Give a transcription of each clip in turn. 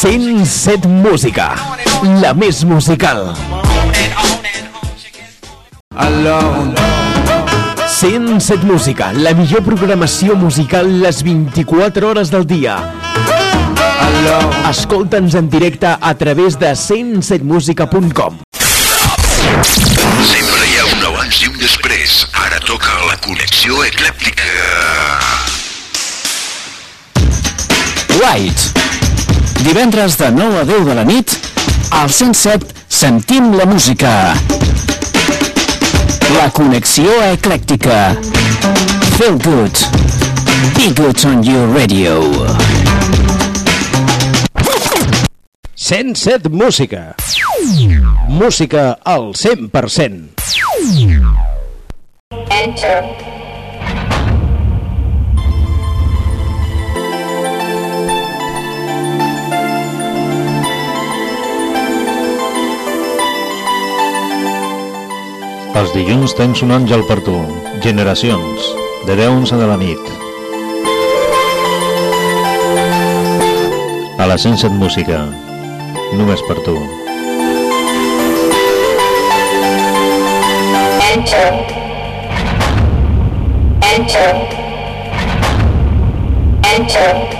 107 Música, la més musical. Alone. 107 Música, la millor programació musical les 24 hores del dia. Escolta'ns en directe a través de 107musica.com. Sempre hi ha un abans i un després. Ara toca la connexió eclèptica. White. Divendres de 9 a 10 de la nit, al 107 sentim la música. La connexió eclèctica. Feel good. Be good on your radio. 107 Música. Música al 100%. Els dilluns tens un àngel per tu. Generacions, de 10 a 11 de la nit. A la 107 Música, només per tu. Enter. Enter. Enter.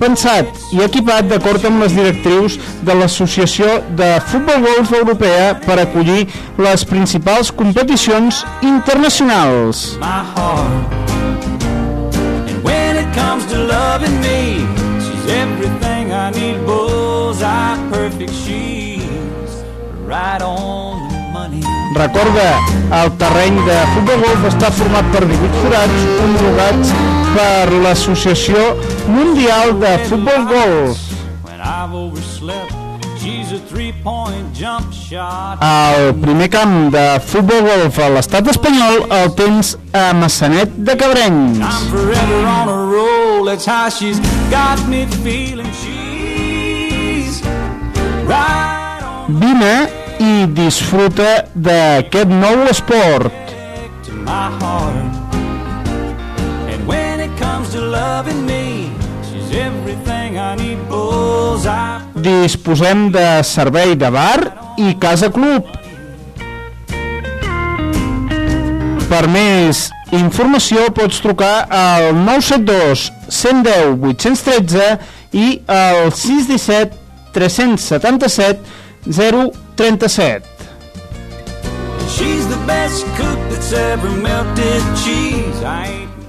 pensat i equipat d'acord amb les directrius de l'Associació de Futbol Golf Europea per acollir les principals competicions internacionals. right on the money. Recorda, el terreny de futbol golf està format per 18 forats homologats per l'Associació Mundial de Futbol Golf. When I've overslept, she's a three-point jump shot. El primer camp de futbol golf a l'estat espanyol el tens a Massanet de Cabrenys. Vine i disfruta d'aquest nou esport. my heart. Loving me, she's everything I need. Bullseye. Disposem de servei de bar i casa club. Per més informació pots trucar al 972 110 813 i al 617 377 037. She's the best cook that's ever melted cheese. I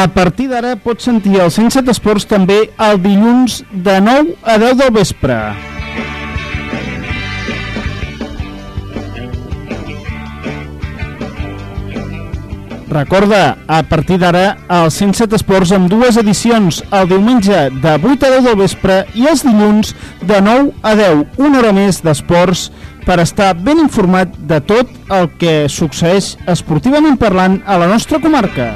A partir d'ara pots sentir el 107 Esports també el dilluns de 9 a 10 del vespre. Recorda, a partir d'ara, el 107 Esports amb dues edicions, el diumenge de 8 a 10 del vespre i els dilluns de 9 a 10, una hora més d'esports per estar ben informat de tot el que succeeix esportivament parlant a la nostra comarca.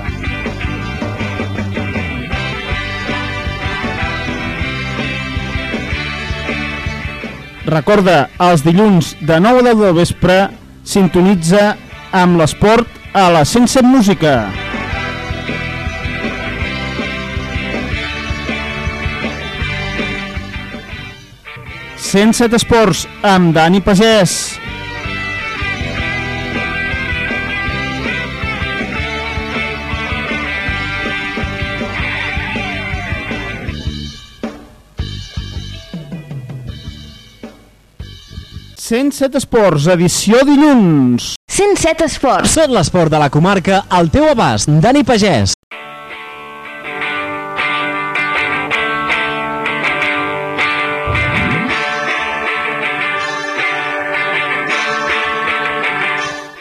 Recorda, els dilluns de 9 a 10 del vespre sintonitza amb l'esport a la 107 Música. Sense Esports amb Dani Pagès. Set Esports, edició dilluns. 107 Esports. Tot l'esport de la comarca al teu abast. Dani Pagès.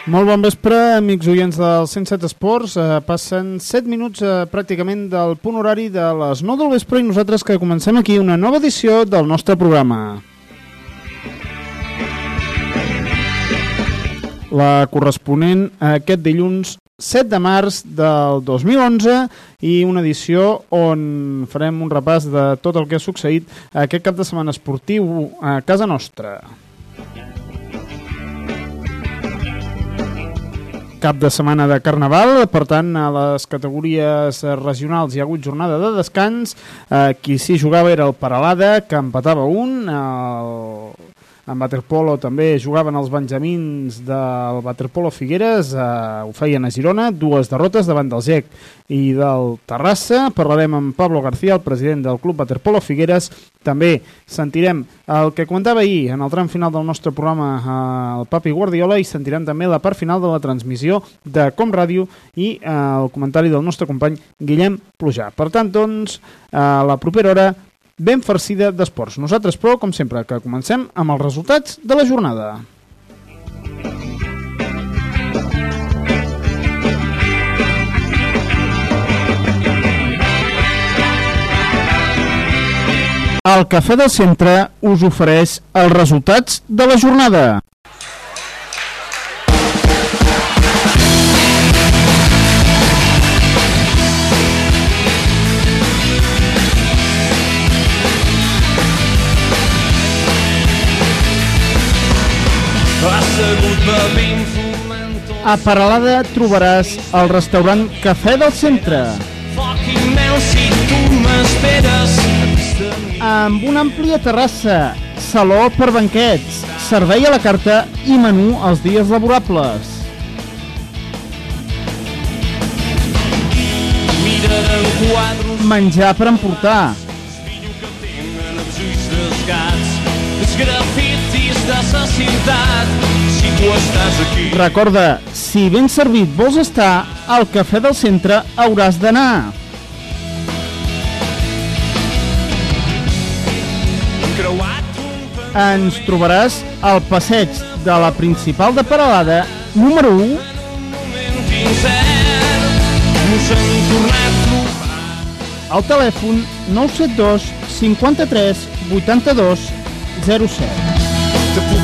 Molt bon vespre, amics oients del 107 Esports. Eh, passen 7 minuts eh, pràcticament del punt horari de les 9 del vespre i nosaltres que comencem aquí una nova edició del nostre programa. La corresponent a aquest dilluns 7 de març del 2011 i una edició on farem un repàs de tot el que ha succeït aquest cap de setmana esportiu a casa nostra. cap de setmana de Carnaval, per tant, a les categories regionals hi ha hagut jornada de descans, eh, qui s'hi jugava era el Paralada, que empatava un, el, en waterpolo també jugaven els benjamins del waterpolo Figueres, eh, ho feien a Girona, dues derrotes davant del GEC i del Terrassa. Parlarem amb Pablo García, el president del club waterpolo Figueres. També sentirem el que comentava ahir en el tram final del nostre programa eh, el Papi Guardiola i sentirem també la part final de la transmissió de Com Ràdio i eh, el comentari del nostre company Guillem Plujà. Per tant, doncs, a la propera hora ben farcida d'esports. Nosaltres, però, com sempre, que comencem amb els resultats de la jornada. El Cafè del Centre us ofereix els resultats de la jornada. A Paralada trobaràs el restaurant Cafè del Centre. Amb una àmplia terrassa, saló per banquets, servei a la carta i menú els dies laborables. Menjar per emportar. Sa ciutat si tu estàs aquí. Recorda, si ben servit vols estar, al Cafè del Centre hauràs d'anar. Ens trobaràs al passeig de la principal de Paralada, número 1, al telèfon 972 53 82 07.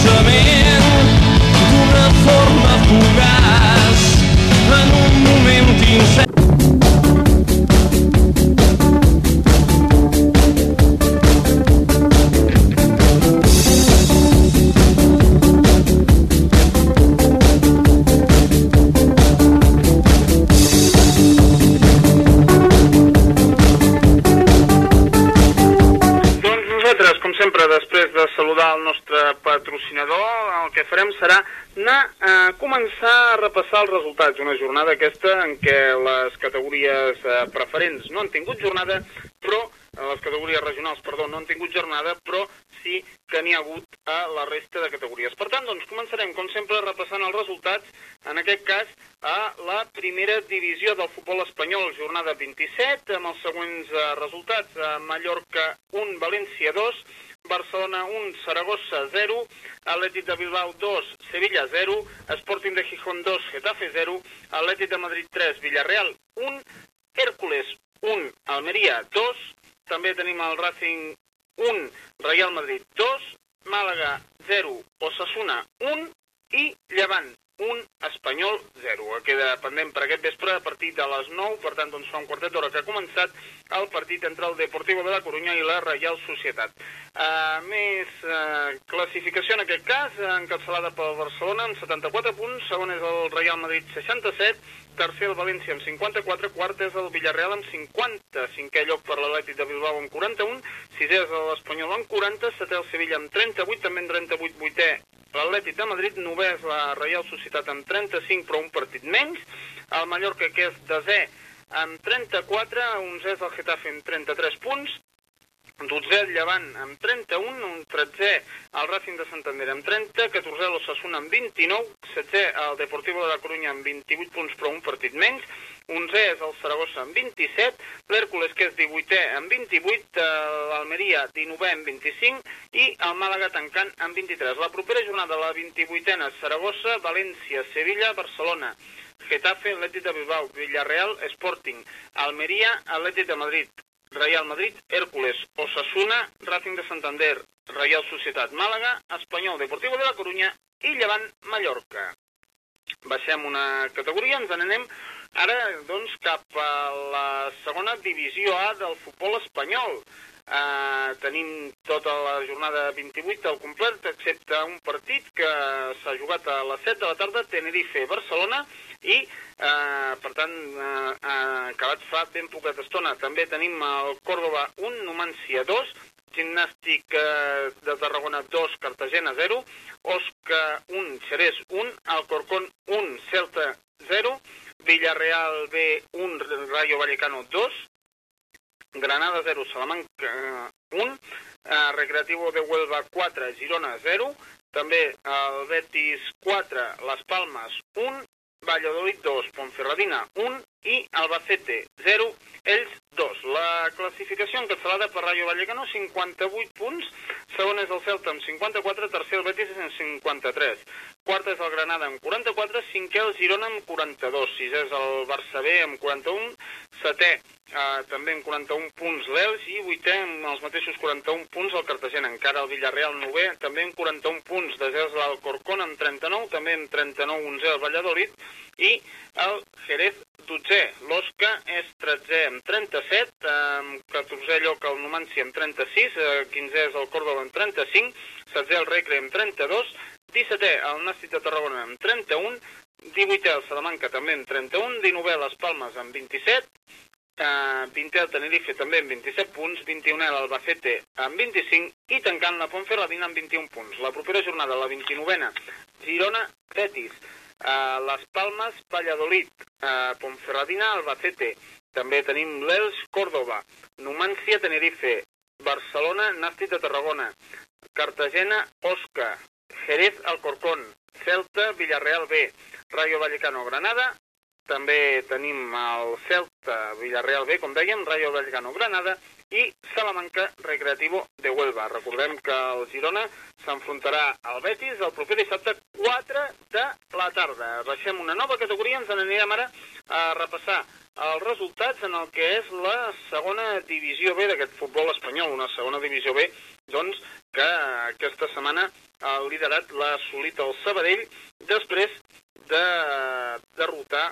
Pensament d'una forma fugaç començar a repassar els resultats. Una jornada aquesta en què les categories eh, preferents no han tingut jornada, però eh, les categories regionals, perdó, no han tingut jornada, però sí que n'hi ha hagut a la resta de categories. Per tant, doncs, començarem, com sempre, repassant els resultats, en aquest cas, a la primera divisió del futbol espanyol, jornada 27, amb els següents eh, resultats. A Mallorca 1, València 2, Barcelona 1, Saragossa 0, Atlètic de Bilbao 2, Sevilla 0, Sporting de Gijón 2, Getafe 0, Atlètic de Madrid 3, Villarreal 1, Hércules 1, Almeria 2, també tenim el Racing 1, Real Madrid 2, Màlaga 0, Osasuna 1 i Llevant 1, Espanyol 0. Queda pendent per aquest vespre a partir de les 9, per tant, doncs fa un quartet d'hora que ha començat el partit entre el Deportivo de la Corunya i la Reial Societat. Uh, més uh, classificació en aquest cas, encapçalada pel Barcelona amb 74 punts, segon és el Real Madrid 67, tercer el València amb 54, quart és el Villarreal amb 50, cinquè lloc per l'Atlètic de Bilbao amb 41, sisè és l'Espanyol amb 40, setè el Sevilla amb 38, també en 38, vuitè l'Atlètic de Madrid, novè és la Reial Societat amb 35, però un partit menys, el Mallorca que és desè amb 34, 11 és el Getafe amb 33 punts, 12è el Llevant amb 31, un 13è el Racing de Santander amb 30, 14è l'Ossassuna amb 29, 7è el Deportivo de la Corunya amb 28 punts però un partit menys, 11è és el Saragossa amb 27, l'Hèrcules que és 18è amb 28, eh, l'Almeria 19è amb 25 i el Màlaga tancant amb 23. La propera jornada, la 28a, Saragossa, València, Sevilla, Barcelona, Getafe, Atlètic de Bilbao, Villarreal, Sporting, Almeria, Atlètic de Madrid, Real Madrid, Hércules, Osasuna, Racing de Santander, Real Societat Màlaga, Espanyol Deportivo de la Corunya i Llevant Mallorca. Baixem una categoria, ens n'anem ara doncs cap a la segona divisió A del futbol espanyol. Uh, tenim tota la jornada 28 al complet, excepte un partit que s'ha jugat a les 7 de la tarda, Tenerife-Barcelona, i, uh, per tant, uh, acabat fa ben poca estona. També tenim el Córdoba 1, Numancia 2, Gimnàstic uh, de Tarragona 2, Cartagena 0, Osca 1, Xerès 1, Alcorcón 1, Celta 0, Villarreal B 1, Rayo Vallecano 2, Granada 0, Salamanca 1, eh, Recreativo de Huelva 4, Girona 0, també el Betis 4, Les Palmes 1, Valladolid 2, Ponferradina 1 i Albacete 0, ells 2. La classificació encapçalada per Rayo Vallecano, 58 punts, segon és el Celta amb 54, tercer el Betis amb 53, quart és el Granada amb 44, cinquè el Girona amb 42, sisè és el Barça B amb 41, setè eh, també amb 41 punts l'Els i vuitè amb els mateixos 41 punts el Cartagena, encara el Villarreal 9è, també amb 41 punts, desè és l'Alcorcón amb 39, també amb 39 11è el Valladolid i el Jerez 12è. L'Osca és 13è amb 37, amb 14è lloc el Numancia amb 36, eh, 15è és el Córdoba amb 35, 16è el Recre amb 32, 17è el Nàstic de Tarragona amb 31, 18è el Salamanca també amb 31, 19è les Palmes amb 27, eh, 20è el Tenerife també amb 27 punts, 21è l'Albacete amb 25 i tancant la Ponferradina amb 21 punts. La propera jornada, la 29a, Girona, Betis, eh, Les Palmes, Valladolid, eh, Ponferradina, Albacete. També tenim l'Els, Córdoba, Numancia, Tenerife, Barcelona, Nàstic de Tarragona, Cartagena, Osca, Jerez, Alcorcón, Celta, Villarreal B, Rayo Vallecano, Granada, també tenim el Celta Villarreal B, com dèiem, Rayo Vallecano Granada i Salamanca Recreativo de Huelva. Recordem que el Girona s'enfrontarà al Betis el proper dissabte 4 de la tarda. Baixem una nova categoria, ens n'anirem ara a repassar els resultats en el que és la segona divisió B d'aquest futbol espanyol, una segona divisió B doncs, que aquesta setmana el liderat l'ha assolit el Sabadell després de derrotar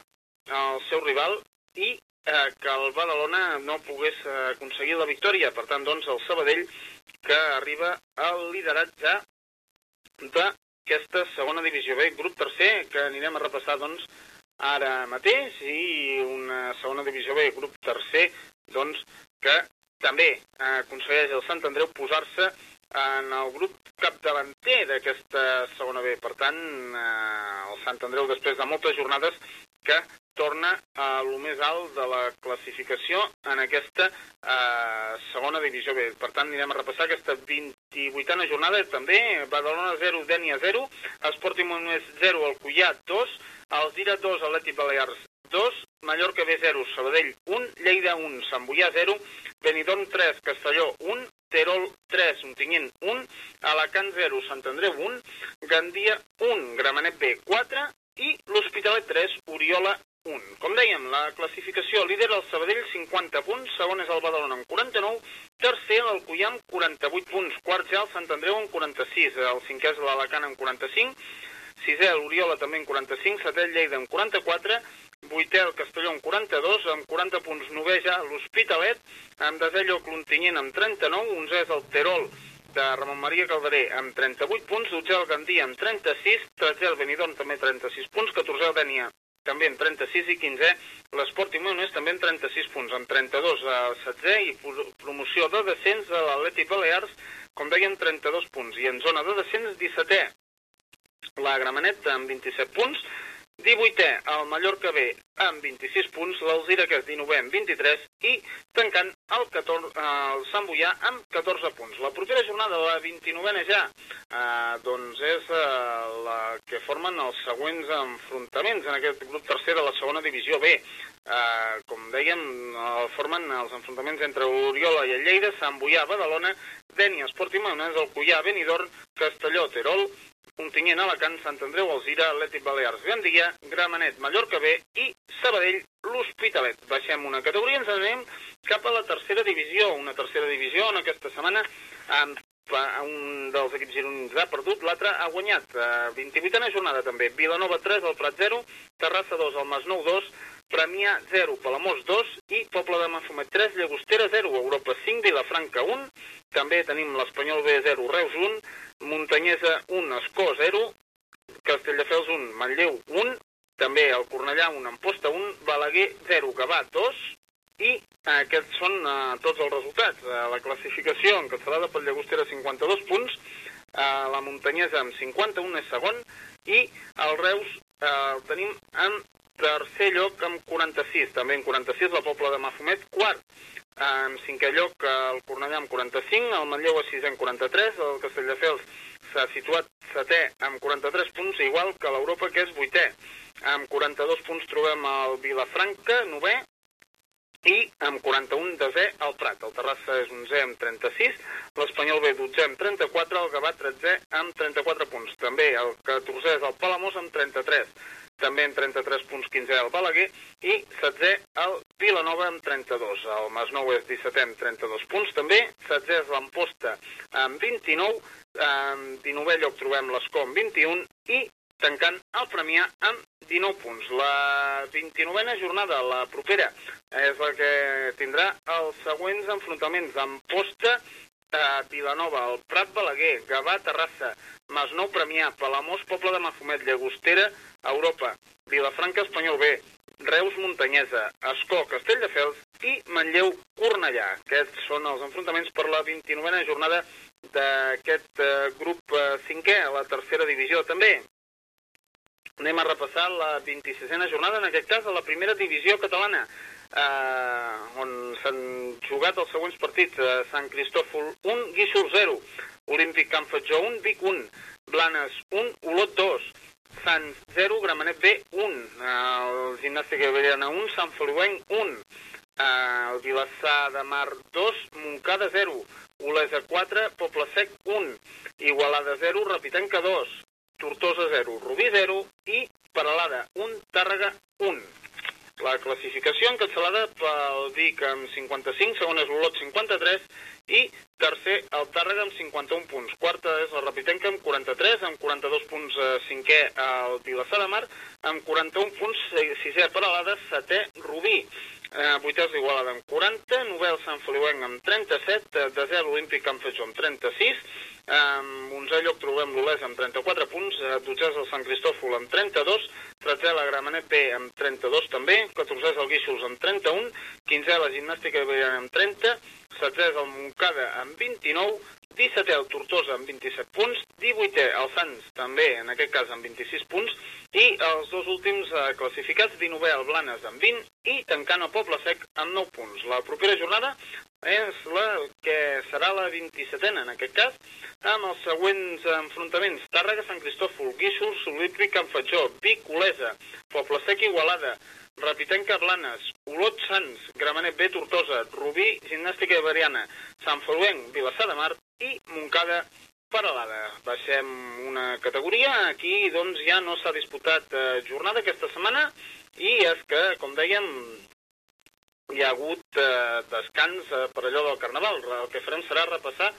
el seu rival i eh, que el Badalona no pogués eh, aconseguir la victòria. Per tant, doncs, el Sabadell que arriba al lideratge d'aquesta segona divisió B, grup tercer, que anirem a repassar, doncs, ara mateix, i una segona divisió B, grup tercer, doncs, que també aconsegueix el Sant Andreu posar-se en el grup capdavanter d'aquesta segona B. Per tant, eh, el Sant Andreu, després de moltes jornades, que torna a lo més alt de la classificació en aquesta eh, segona divisió B. Per tant, anirem a repassar aquesta 28a jornada. També Badalona 0, Dènia 0, Esport Monomés 0, el Cullà 2, Alzira 2, Atlètic Balears 2, Mallorca B 0, Sabadell 1, Lleida 1, Sant Boià 0, Benidorm 3, Castelló 1, Terol 3, Ontinyent 1, Alacant 0, Sant Andreu 1, Gandia 1, Gramenet B 4 i l'Hospitalet 3, Oriola 1. Com dèiem, la classificació líder el Sabadell 50 punts, segon és el Badalona amb 49, tercer l'Alcoià amb 48 punts, quart ja el Sant Andreu amb 46, el cinquè és l'Alacant amb 45, sisè l'Oriola també amb 45, setè Lleida amb 44, vuitè el Castelló amb 42, amb 40 punts novè ja l'Hospitalet, amb desè lloc l'Ontinyent amb 39, onzè és el Terol de Ramon Maria Calderé amb 38 punts, dotzè el Gandia amb 36, tretzè el Benidorm també 36 punts, catorzè el Dènia també amb 36 i 15è, l'Esport i Moionès també amb 36 punts, amb 32 al 16è i promoció de descens de l'Atlètic Balears, com deien, 32 punts, i en zona de descens 17è. La Gramenet amb 27 punts, 18è el Mallorca B amb 26 punts, l'Alzira que és 19è amb 23 i tancant el, 14, el Sant Boià amb 14 punts. La propera jornada, la 29a ja, eh, doncs és eh, la que formen els següents enfrontaments en aquest grup tercer de la segona divisió B. Eh, com dèiem, eh, formen els enfrontaments entre Oriola i el Lleida, Sant Boià, Badalona, Dènia, Esport i Maonès, el Cuià, Benidorm, Castelló, Terol, Ontinyent, Alacant, Sant Andreu, Alzira, Atlètic Balears, Gandia, Gramenet, Mallorca B i Sabadell, l'Hospitalet. Baixem una categoria ens anem cap a la tercera divisió, una tercera divisió on aquesta setmana amb un dels equips gironins ha perdut, l'altre ha guanyat. Uh, 28a jornada també. Vilanova 3, el Prat 0, Terrassa 2, el Masnou 2, Premià 0, Palamós 2 i Poble de Mafumet 3, Llagostera 0, Europa 5, Vilafranca 1, també tenim l'Espanyol B 0, Reus 1, Muntanyesa 1, Escó 0, Castelldefels 1, Manlleu 1, també el Cornellà 1, Amposta 1, Balaguer 0, Gavà 2, i aquests són uh, tots els resultats. Uh, la classificació encapçalada pel Llagostera 52 punts, uh, la Muntanyesa amb 51 és segon i el Reus uh, el tenim en tercer lloc amb 46, també en 46 la Pobla de Mafumet, quart en cinquè lloc el Cornellà amb 45, el Manlleu a 6 amb 43, el Castelldefels s'ha situat setè amb 43 punts, igual que l'Europa que és vuitè. Amb 42 punts trobem el Vilafranca, novè, i amb 41 desè el Prat. El Terrassa és 11 amb 36, l'Espanyol B 12 amb 34, el Gavat 13 amb 34 punts. També el 14è és el Palamós amb 33 també en 33 punts 15 el Balaguer i 16è el Vilanova amb 32. El Masnou és 17è amb 32 punts també, 16è és l'Amposta amb 29, en 19è lloc trobem l'Escó amb 21 i tancant el Premià amb 19 punts. La 29a jornada, la propera, és la que tindrà els següents enfrontaments. Amposta, eh, Vilanova, el Prat Balaguer, Gavà, Terrassa, Masnou, Premià, Palamós, Poble de Mafumet, Llagostera, Europa, Vilafranca, Espanyol B, Reus, Muntanyesa, Escó, Castelldefels i Manlleu, Cornellà. Aquests són els enfrontaments per la 29a jornada d'aquest eh, grup eh, cinquè, a la tercera divisió. També anem a repassar la 26a jornada, en aquest cas a la primera divisió catalana, eh, on s'han jugat els següents partits. Eh, Sant Cristòfol 1, Guíxol 0, Olímpic Can Fatjó 1, Vic 1, Blanes 1, Olot 2, Sants 0, Gramenet B 1. Els Gimnàstica Iberiana 1, Sant Feliuenc 1, eh, el Vilassar de Mar 2, Montcada 0, Olesa 4, Poble Sec 1, Igualada 0, Repitenca 2, Tortosa 0, Rubí 0 i Paralada 1, Tàrrega 1. La classificació encapçalada pel Vic amb 55, segon és l'Olot 53 i tercer el Tàrrega amb 51 punts. Quarta és la Repitenca amb 43, amb 42 punts eh, cinquè el Vilassar de Mar, amb 41 punts sisè Paralada, setè Rubí. Eh, vuitè és l'Igualada amb 40, novè el Sant Feliuenc amb 37, eh, desè l'Olímpic Camp Fejó amb 36, amb 11è lloc trobem l'Olesa amb 34 punts, eh, 12è és el Sant Cristòfol amb 32, 13è la Gramenet B amb 32 també, 14è és el Guíxols amb 31, 15è la Gimnàstica Iberiana amb 30, 17è és el Montcada amb 29, 17è el Tortosa amb 27 punts, 18è el Sants també, en aquest cas amb 26 punts, i els dos últims eh, classificats, 19è el Blanes amb 20 i tancant el Poble Sec amb 9 punts. La propera jornada és la que serà la 27a en aquest cas, amb els següents enfrontaments. Tàrrega, Sant Cristòfol, Guíxols, Olímpic, Can Fatjó, Vic, Olesa, Poble Sec, Igualada, Repitenca, Blanes, Olot, Sants, Gramenet B, Tortosa, Rubí, Gimnàstica Iberiana, Sant Feluenc, Vilassar de Mar i Montcada, Paralada. Baixem una categoria, aquí doncs ja no s'ha disputat eh, jornada aquesta setmana i és que, com dèiem, hi ha hagut eh, descans eh, per allò del Carnaval. El que farem serà repassar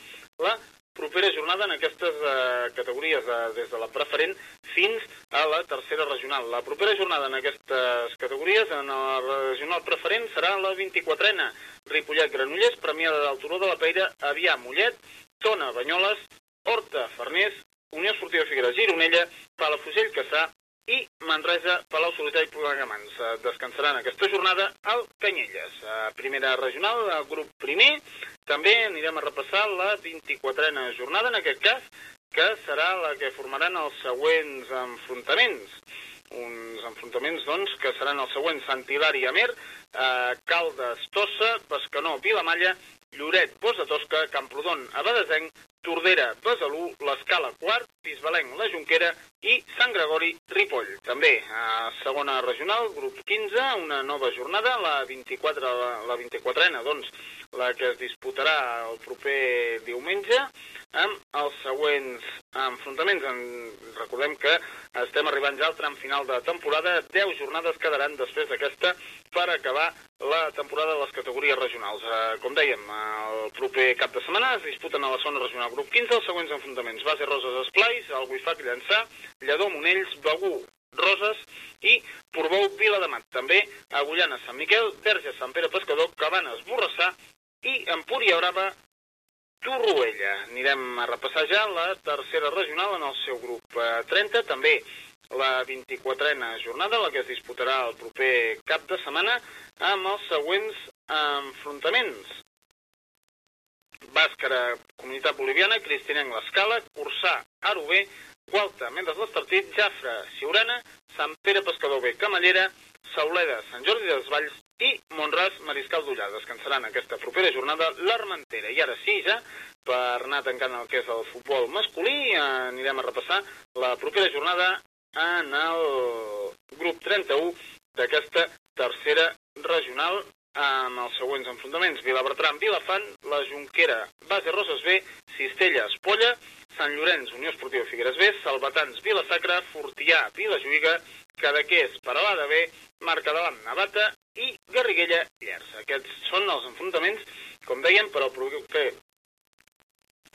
la propera jornada en aquestes eh, categories, eh, des de la preferent fins a la tercera regional. La propera jornada en aquestes categories, en la regional preferent, serà la 24ena. Ripollet, Granollers, Premiada del Turó de la Peira, Avià, Mollet, Tona, Banyoles, Horta, Farners, Unió Esportiva Figueres, Gironella, Palafrugell, Caçà i Manresa, Palau Solità i Plegamans. Eh, Descansaran aquesta jornada al Canyelles. Eh, Primera regional, grup primer. També anirem a repassar la 24a jornada, en aquest cas, que serà la que formaran els següents enfrontaments. Uns enfrontaments, doncs, que seran els següents. Sant Hilari, Amer, eh, Caldes, Tossa, Pescanó, Vilamalla, Lloret, Bos de Tosca, Camprodon, Abadesenc, Tordera, Besalú, l'Escala, Quart, Bisbalenc, la Junquera i Sant Gregori, Ripoll. També a segona regional, grup 15, una nova jornada, la 24, la, la 24ena, doncs, la que es disputarà el proper diumenge, amb els següents enfrontaments. En, recordem que estem arribant ja al tram final de temporada, 10 jornades quedaran després d'aquesta per acabar la temporada de les categories regionals. Eh, com dèiem, el proper cap de setmana es disputen a la zona regional grup 15 els següents enfrontaments. Base Roses Esplais, el Buifac Llançà, Lledó Monells, Begú, Roses i Portbou Vilademat. També Agullana Sant Miquel, Verge Sant Pere Pescador, Cabanes Borrassà i Empúria Brava Torroella. Anirem a repassar ja la tercera regional en el seu grup eh, 30, també la 24a jornada, la que es disputarà el proper cap de setmana, amb els següents enfrontaments. Bàscara, Comunitat Boliviana, Cristinenc l'Escala, Cursà, Arubé, Gualta, Mendes l'Estartit, Jafra, Siurana, Sant Pere Pescador B, Camallera, Sauleda, Sant Jordi dels Valls i Montràs, Mariscal d'Ullà. Descansaran aquesta propera jornada l'Armentera. I ara sí, ja, per anar tancant el que és el futbol masculí, anirem a repassar la propera jornada en el grup 31 d'aquesta tercera regional amb els següents enfrontaments. Vilabertran, Vilafant, la Junquera, Base Roses B, Cistella, Espolla, Sant Llorenç, Unió Esportiva Figueres B, Salvatans, Vila Sacra, Fortià, Vila Juïga, Cadaqués, Paralada B, Mercadalam, Navata i Garriguella, Llers. Aquests són els enfrontaments, com dèiem, per al proper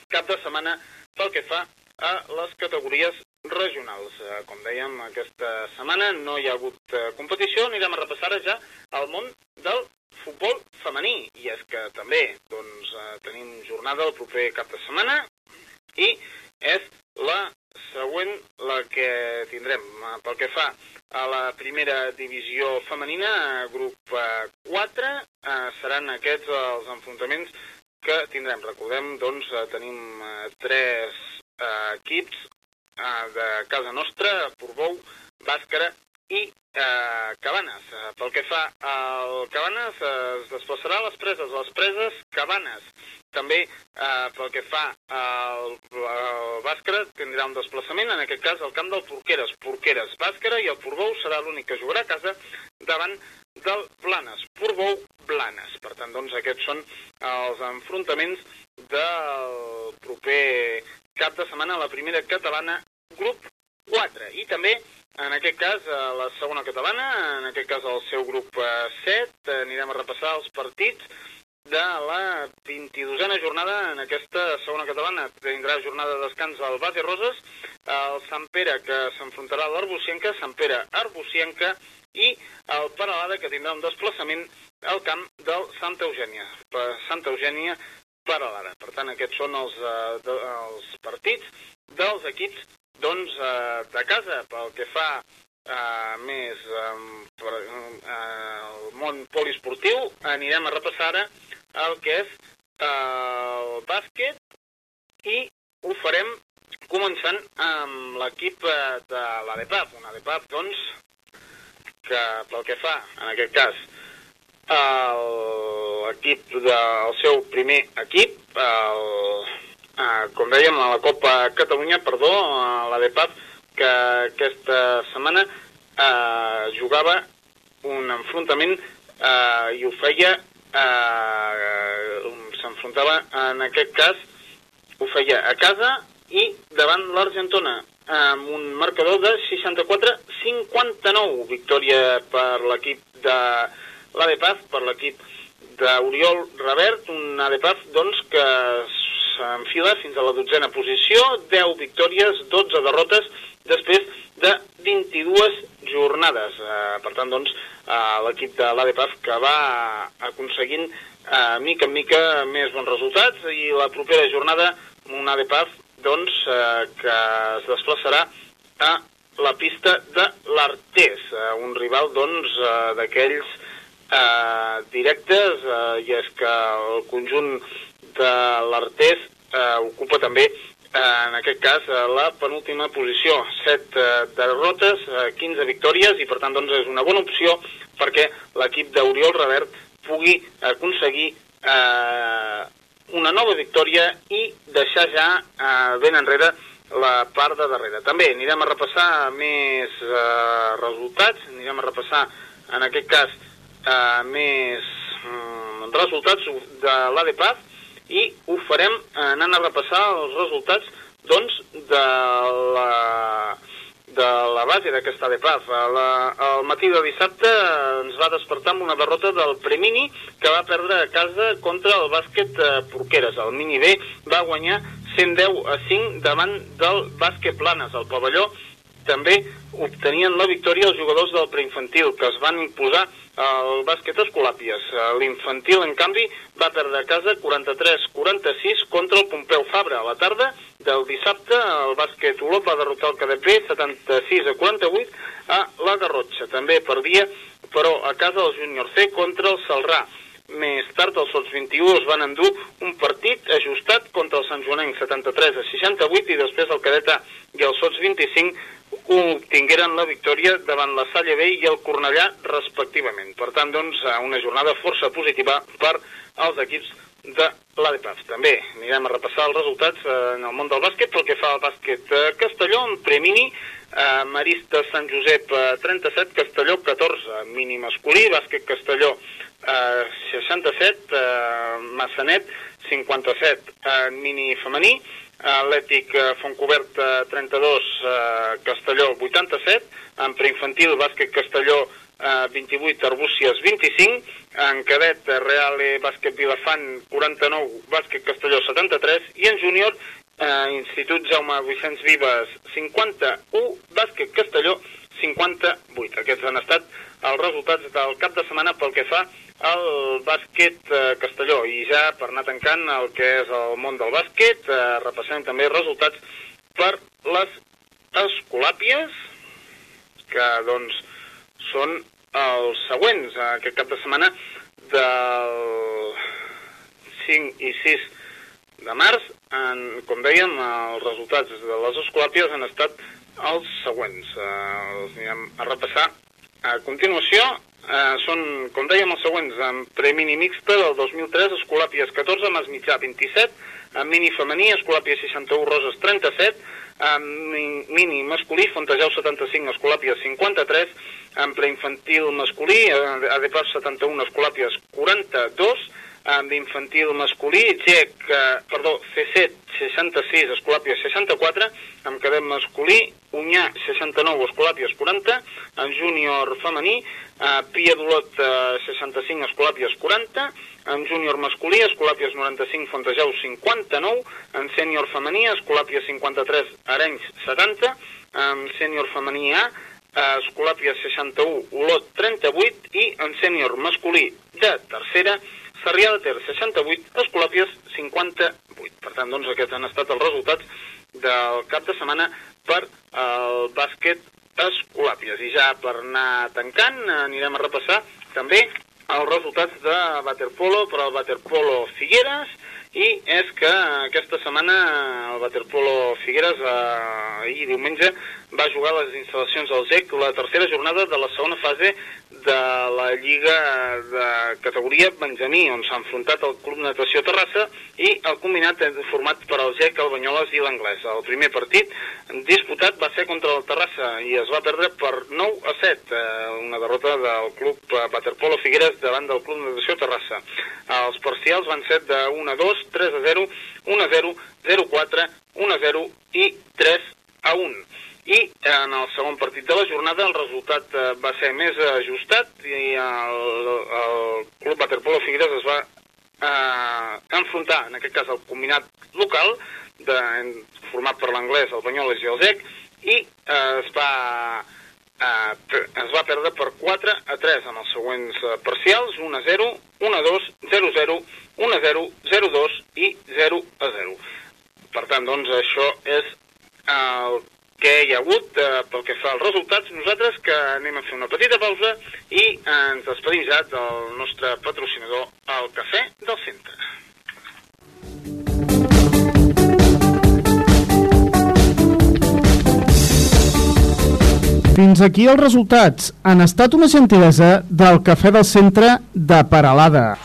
cap de setmana pel que fa a les categories regionals. Eh, Com dèiem, aquesta setmana no hi ha hagut eh, competició, anirem a repassar ja al món del futbol femení. I és que també doncs, eh, tenim jornada el proper cap de setmana i és la següent la que tindrem. Pel que fa a la primera divisió femenina, grup eh, 4, eh, seran aquests els enfrontaments que tindrem. Recordem, doncs, tenim tres eh, equips eh, de casa nostra, Portbou, Bàscara i eh, Cabanes. Eh, pel que fa al Cabanes, eh, es desplaçarà les preses. Les preses, Cabanes. També eh, pel que fa al, al Bàscara, tindrà un desplaçament, en aquest cas al camp del Porqueres. Porqueres, Bàscara i el Portbou serà l'únic que jugarà a casa davant del Blanes, Portbou Blanes. Per tant, doncs, aquests són els enfrontaments del proper cap de setmana a la primera catalana, grup 4. I també, en aquest cas, a la segona catalana, en aquest cas el seu grup eh, 7, anirem a repassar els partits de la 22a jornada en aquesta segona catalana. Tindrà jornada de descans al Base Roses, el Sant Pere que s'enfrontarà a l'Arbucienca, Sant Pere Arbucienca i el Paralada que tindrà un desplaçament al camp del Santa Eugènia. Per Santa Eugènia Paralada. Per tant, aquests són els, eh, de, els partits dels equips doncs, eh, de casa pel que fa eh, més eh, per, eh, el món poliesportiu. Anirem a repassar ara el que és eh, el bàsquet i ho farem començant amb l'equip de l'ADEPAP, un ADEPAP, doncs, que pel que fa, en aquest cas, l'equip del seu primer equip, el, eh, com dèiem, a la Copa Catalunya, perdó, a l'ADEPAP, que aquesta setmana eh, jugava un enfrontament eh, i ho feia, eh, s'enfrontava en aquest cas, ho feia a casa i davant l'Argentona amb un marcador de 64-59. Victòria per l'equip de l'ADPAF, per l'equip d'Oriol Revert, un ADPAF doncs, que s'enfila fins a la dotzena posició, 10 victòries, 12 derrotes, després de 22 jornades. Eh, per tant, doncs, eh, l'equip de l'ADPAF que va aconseguint eh, mica en mica més bons resultats i la propera jornada un ADPAF doncs, eh, que es desplaçarà a la pista de l'Artés, eh, un rival doncs eh, eh, directes eh, i és que el conjunt de l'Artés eh, ocupa també eh, en aquest cas eh, la penúltima posició, 7 eh, derrotes, eh, 15 victòries i per tant doncs és una bona opció perquè l'equip d'Oriol Revert pugui aconseguir eh, una nova victòria i deixar ja eh, ben enrere la part de darrere. També anirem a repassar més eh, resultats, anirem a repassar en aquest cas eh, més mm, resultats de l'ADPAF i ho farem anant a repassar els resultats doncs, de la de la base d'aquesta ADPAF. La, el matí de dissabte ens va despertar amb una derrota del Premini que va perdre a casa contra el bàsquet eh, Porqueres. El Mini B va guanyar 110 a 5 davant del bàsquet Planes. El pavelló també obtenien la victòria els jugadors del preinfantil, que es van imposar al bàsquet Escolàpies. L'infantil, en canvi, va perdre a casa 43-46 contra el Pompeu Fabra. A la tarda del dissabte, el bàsquet Olot va derrotar el KDP 76 a 48 a la Garrotxa. També perdia, però a casa el Júnior C contra el Salrà. Més tard, els Sots 21 es van endur un partit ajustat contra el Sant Joanenc 73 a 68 i després el Cadet A i els Sots 25 obtingueren la victòria davant la Salle B i el Cornellà respectivament. Per tant, doncs, una jornada força positiva per als equips de l'ADPAF. També anirem a repassar els resultats eh, en el món del bàsquet pel que fa al bàsquet eh, Castelló, en Premini, eh, Marista Sant Josep eh, 37, Castelló 14, mini masculí, bàsquet Castelló eh, 67, eh, Massanet 57, eh, mini femení, Atlètic eh, Fontcobert eh, 32, eh, Castelló 87, en preinfantil bàsquet Castelló eh, 28, Arbúcies 25, en cadet eh, Real E Bàsquet Vilafant 49, Bàsquet Castelló 73 i en júnior eh, Institut Jaume Vicenç Vives 51, Bàsquet Castelló 58. Aquests han estat els resultats del cap de setmana pel que fa al bàsquet eh, Castelló. I ja per anar tancant el que és el món del bàsquet, eh, repassem també resultats per les escolàpies, que doncs són els següents. Aquest cap de setmana del 5 i 6 de març, en, com dèiem, els resultats de les escolàpies han estat els següents. Eh, els anirem a repassar a continuació eh, són, com dèiem, els següents. En premini mixta del 2003, Escolàpies 14, Mas Mitjà 27, en mini femení, Escolàpies 61, Roses 37, en mi- mini masculí, Fontejau 75, Escolàpies 53, en preinfantil masculí, eh, ADP 71, Escolàpies 42, en d'infantil masculí, GEC, eh, perdó, C7 66, Escolàpies 64, en cadet masculí, Unyà 69, Escolàpies 40, en júnior femení, eh, Pia d'Olot eh, 65, Escolàpies 40, en júnior masculí, Escolàpies 95, Fontejau 59, en sènior femení, Escolàpies 53, Arenys 70, en sènior femení A, eh, Escolàpies 61, Olot 38 i en sènior masculí de tercera, Sarrià de Ter 68, Escolàpies 58. Per tant, doncs, aquests han estat els resultats del cap de setmana per el bàsquet Escolàpies. I ja per anar tancant, anirem a repassar també els resultats de Waterpolo per al Waterpolo Figueres i és que aquesta setmana el Waterpolo Figueres eh, ahir diumenge va jugar a les instal·lacions del GEC la tercera jornada de la segona fase de la Lliga de categoria Benjamí, on s'ha enfrontat el Club Natació Terrassa i el combinat format per el GEC, el Banyoles i l'Anglès. El primer partit disputat va ser contra el Terrassa i es va perdre per 9 a 7, eh, una derrota del club eh, Waterpolo Figueres davant del Club Natació Terrassa. Els parcials van ser de 1 a 2, 3 a 0, 1 a 0, 0 a 4, 1 a 0 i 3 a 1 i en el segon partit de la jornada el resultat eh, va ser més ajustat i el, el Club Waterpolo Figueres es va eh, enfrontar, en aquest cas, el combinat local, de, format per l'anglès, el Banyoles i el Zec, i eh, es va eh, es va perdre per 4 a 3 en els següents eh, parcials, 1 a 0, 1 a 2, 0 a 0, 1 a 0, 0 a 2 i 0 a 0. Per tant, doncs, això és el que hi ha hagut eh, pel que fa als resultats. Nosaltres que anem a fer una petita pausa i ens despedim ja del nostre patrocinador, el Cafè del Centre. Fins aquí els resultats. Han estat una gentilesa del Cafè del Centre de Paralada.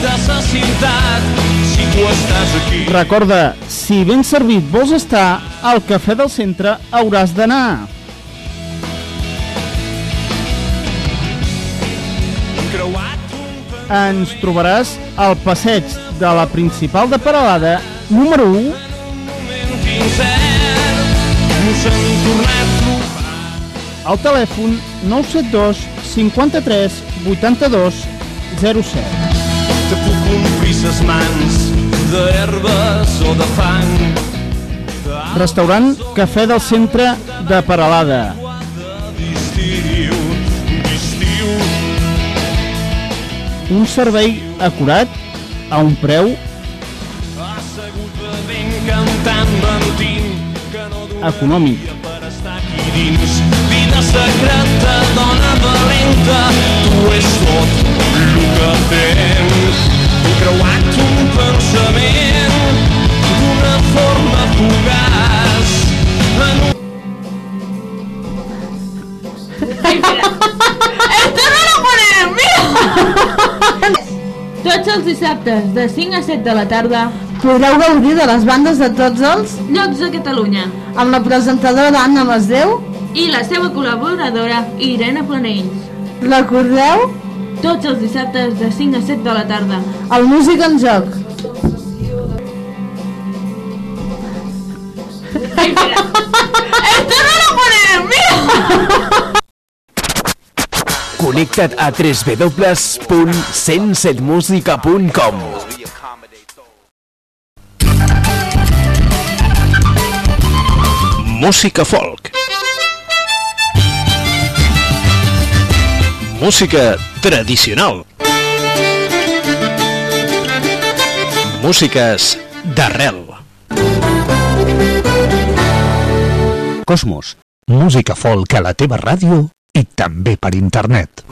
de sa ciutat. Si tu estàs aquí, Recorda, si ben servit vols estar, al Cafè del Centre hauràs d'anar. Ens trobaràs al passeig de la principal de Paralada, número 1, moment incert. Nos hem tornat a trobar. al telèfon 972 53 82 07. Te puc omplir ses mans d'herbes o de fang. Restaurant Cafè del Centre de Paralada. Un servei acurat, a un preu que econòmic. Vida secreta, dona valenta, tu és tot el que tens. He creuat un pensament d'una forma fugaç. En un Tots els dissabtes, de 5 a 7 de la tarda, Podreu gaudir de les bandes de tots els llocs de Catalunya, amb la presentadora Anna Masdeu. i la seva col·laboradora, Irene Planells. Recordeu? Tots els dissabtes, de 5 a 7 de la tarda. El Músic en Joc. Connecta't a www.107musica.com Música folk. Música tradicional. Músiques d'arrel. Cosmos, música folk a la teva ràdio i també per internet.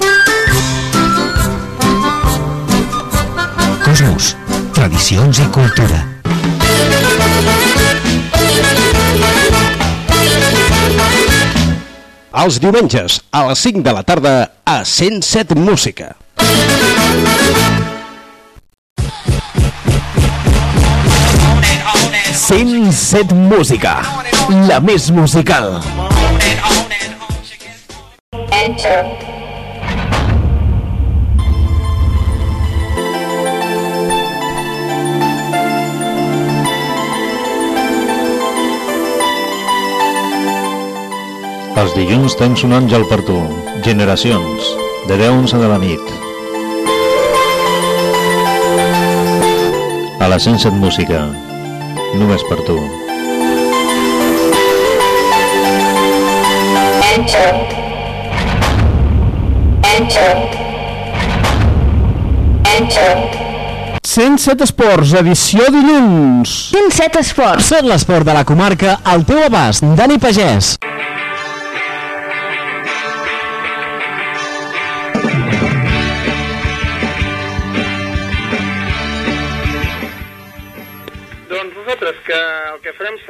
Cosmos, tradicions i cultura. Els diumenges, a les 5 de la tarda, a 107 Música. Cent set Música, la més musical. Els dilluns tens un àngel per tu. Generacions, de 10 a 11 de la nit. A la 107 Música, només per tu. Enter. Enter. Enter. 107 Esports, edició dilluns. 107 Esports. Tot l'esport de la comarca al teu abast. Dani Pagès.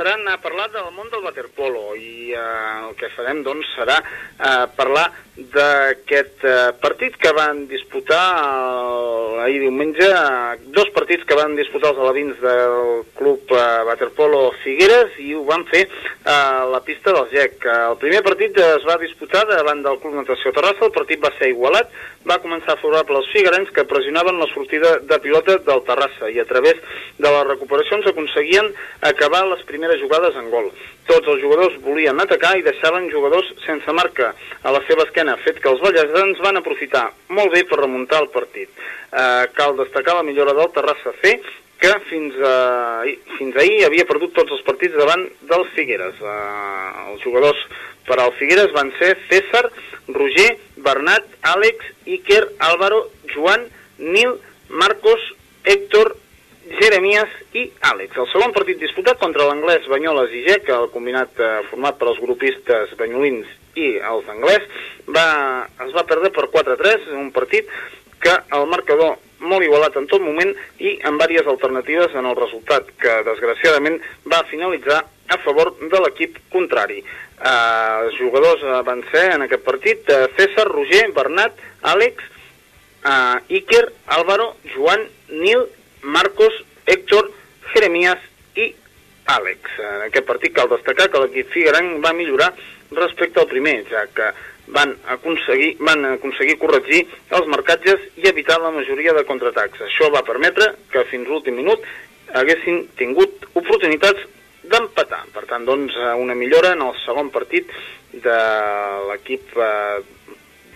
Que farem serà anar a parlar del món del waterpolo i eh, el que farem doncs serà eh, parlar d'aquest eh, partit que van disputar eh, ahir diumenge, dos partits que van disputar els alevins del club eh, waterpolo Figueres i ho van fer a la pista del GEC. El primer partit es va disputar davant del Club Natació Terrassa, el partit va ser igualat, va començar favorable als figuerens que pressionaven la sortida de pilota del Terrassa i a través de les recuperacions aconseguien acabar les primeres jugades en gol. Tots els jugadors volien atacar i deixaven jugadors sense marca a la seva esquena, fet que els ballesans van aprofitar molt bé per remuntar el partit. Eh, cal destacar la millora del Terrassa C, que fins, a, fins ahir havia perdut tots els partits davant dels Figueres. Eh, els jugadors per al Figueres van ser César, Roger, Bernat, Àlex, Iker, Álvaro, Joan, Nil, Marcos, Héctor, Jeremías i Àlex. El segon partit disputat contra l'anglès Banyoles i Gec, el combinat eh, format per els grupistes banyolins i els anglès, va, es va perdre per 4-3, un partit que el marcador molt igualat en tot moment i amb diverses alternatives en el resultat, que desgraciadament va finalitzar a favor de l'equip contrari. Eh, els jugadors van ser en aquest partit eh, César, Roger, Bernat, Àlex, eh, Iker, Álvaro, Joan, Nil, Marcos, Héctor, Jeremías i Àlex. En aquest partit cal destacar que l'equip figuerenc va millorar respecte al primer, ja que van aconseguir, van aconseguir corregir els marcatges i evitar la majoria de contraatacs. Això va permetre que fins l'últim minut haguessin tingut oportunitats d'empatar. Per tant, doncs, una millora en el segon partit de l'equip eh,